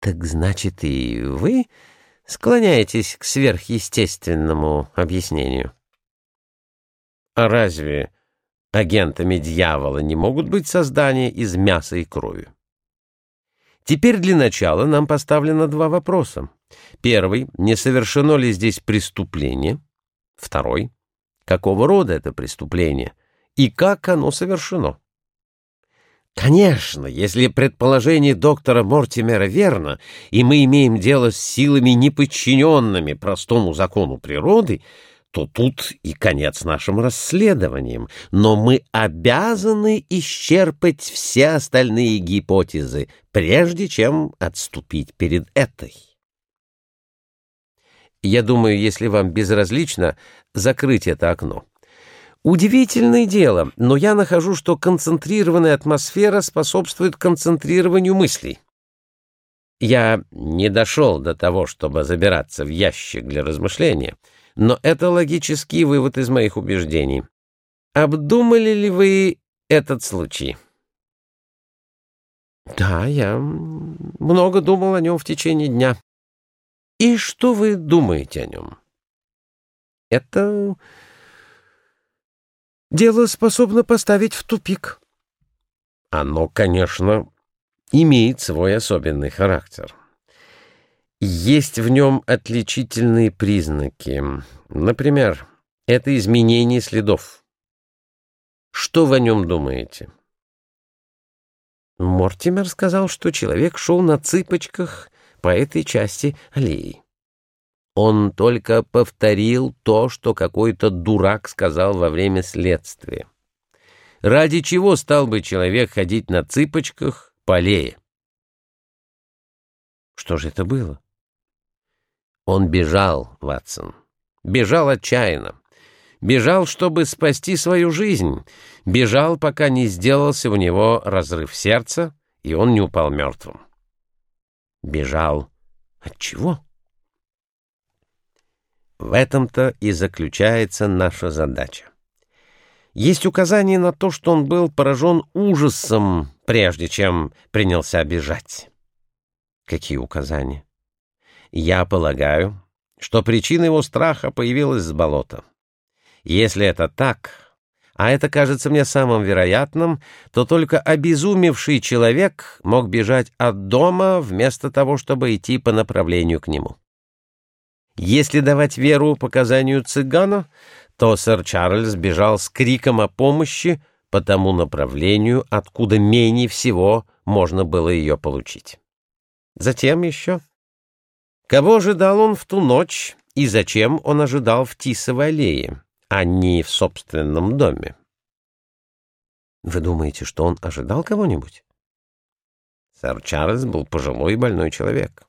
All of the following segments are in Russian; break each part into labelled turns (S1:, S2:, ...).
S1: Так значит, и вы склоняетесь к сверхъестественному объяснению? А разве агентами дьявола не могут быть создания из мяса и крови? Теперь для начала нам поставлено два вопроса. Первый — не совершено ли здесь преступление? Второй — какого рода это преступление и как оно совершено? Конечно, если предположение доктора Мортимера верно, и мы имеем дело с силами, неподчиненными простому закону природы, то тут и конец нашим расследованиям, но мы обязаны исчерпать все остальные гипотезы, прежде чем отступить перед этой. Я думаю, если вам безразлично, закрыть это окно. Удивительное дело, но я нахожу, что концентрированная атмосфера способствует концентрированию мыслей. Я не дошел до того, чтобы забираться в ящик для размышления, но это логический вывод из моих убеждений. Обдумали ли вы этот случай? Да, я много думал о нем в течение дня. И что вы думаете о нем? Это дело способно поставить в тупик. Оно, конечно, имеет свой особенный характер. Есть в нем отличительные признаки. Например, это изменение следов. Что вы о нем думаете? Мортимер сказал, что человек шел на цыпочках по этой части аллеи. Он только повторил то, что какой-то дурак сказал во время следствия. Ради чего стал бы человек ходить на цыпочках по аллее? Что же это было? Он бежал, Ватсон. Бежал отчаянно. Бежал, чтобы спасти свою жизнь. Бежал, пока не сделался у него разрыв сердца, и он не упал мертвым. Бежал от чего? В этом-то и заключается наша задача. Есть указание на то, что он был поражен ужасом, прежде чем принялся бежать. Какие указания? Я полагаю, что причина его страха появилась с болота. Если это так, а это кажется мне самым вероятным, то только обезумевший человек мог бежать от дома вместо того, чтобы идти по направлению к нему. Если давать веру показанию цыгана, то сэр Чарльз бежал с криком о помощи по тому направлению, откуда менее всего можно было ее получить. Затем еще. Кого ожидал он в ту ночь и зачем он ожидал в Тисовой аллее, а не в собственном доме? Вы думаете, что он ожидал кого-нибудь? Сэр Чарльз был пожилой и больной человек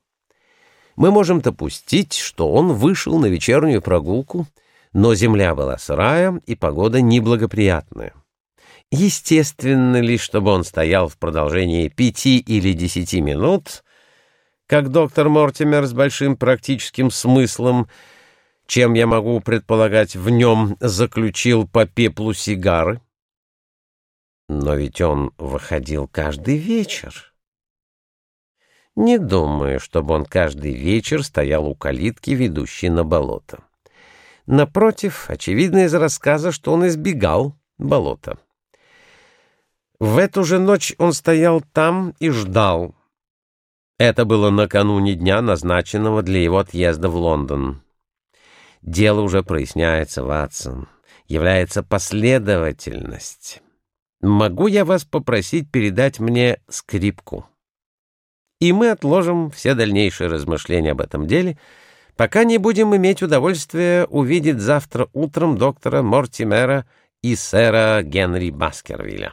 S1: мы можем допустить, что он вышел на вечернюю прогулку, но земля была сырая и погода неблагоприятная. Естественно ли, чтобы он стоял в продолжении пяти или десяти минут, как доктор Мортимер с большим практическим смыслом, чем я могу предполагать в нем, заключил по пеплу сигары? Но ведь он выходил каждый вечер. Не думаю, чтобы он каждый вечер стоял у калитки, ведущей на болото. Напротив, очевидно из рассказа, что он избегал болота. В эту же ночь он стоял там и ждал. Это было накануне дня, назначенного для его отъезда в Лондон. Дело уже проясняется, Ватсон. Является последовательность. Могу я вас попросить передать мне скрипку? И мы отложим все дальнейшие размышления об этом деле, пока не будем иметь удовольствие увидеть завтра утром доктора Мортимера и сэра Генри Баскервилля.